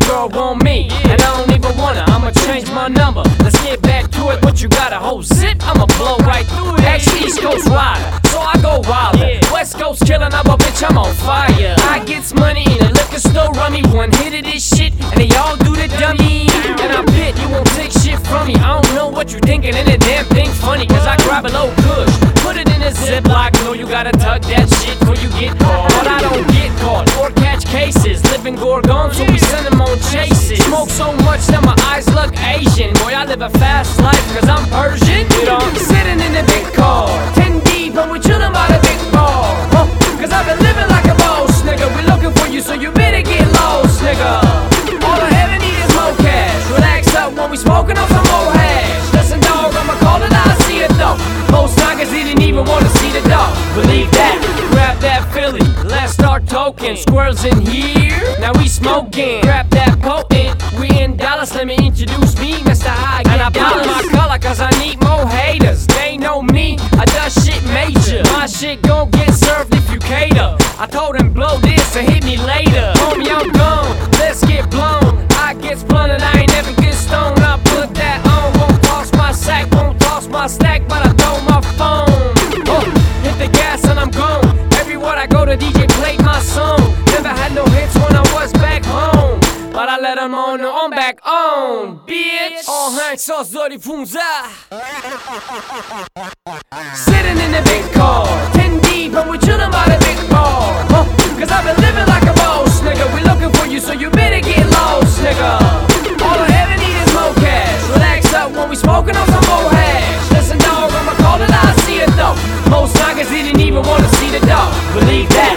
girl want me, and I don't even wanna. I'ma change my number. Let's get back to it. But you got a whole zip? I'ma blow right through it. Ex East Coast rider, so I go wilder. West Coast killin' up a bitch, I'm on fire. I gets money in a liquor store, rummy. One hit of this shit, and they all do the dummy. And I bet you won't take shit from me. I don't know what you're thinking, and the damn thing funny, cause I grab a low kush. Put it in a ziplock, know you gotta tuck that shit before you get caught. But I don't get caught or catch cases. Living Gorgon, so we send them on chases. Smoke so much that my eyes look Asian. Boy, I live a fast life, cause I'm Persian. You know, I'm sitting in the big car. 10 deep, and we chillin' by the big bar. Huh, Cause I've been living like a boss, nigga. We're looking for you, so you better get lost, nigga. All I ever need is more cash. Relax up when we smoking on some more hash. Listen, dog, I'ma call it, I see it though. Most niggas didn't even wanna see the dog. Believe that. Grab that Philly, let's start talking. Squirrels in here, now we smoking. Grab that Dallas. Let me introduce me, Mr. High. And I pop my color, cause I need more haters. They know me, I does shit major. My shit gon' get served if you cater. I told him blow this and hit me later. Homie, I'm gone, let's get blown. I get spun and I ain't never get stoned. I put that on, won't toss my sack, won't toss my stack, but I throw my phone. Oh, hit the gas and I'm gone. Everywhere I go, the DJ played my song. Never had no hits when I was back home. But I let them on, I'm back on, on, bitch! Ohangsaż zori funza! Sitting in the big car, 10 deep, and we chilling by the big bar. Huh? Cause I've been living like a boss, nigga. We looking for you, so you better get lost, nigga. All I ever need is more cash. Relax up when we smoking on some more hash. Listen, dog, I'ma call it, I see it though. Most niggas didn't even wanna see the dog. Believe that.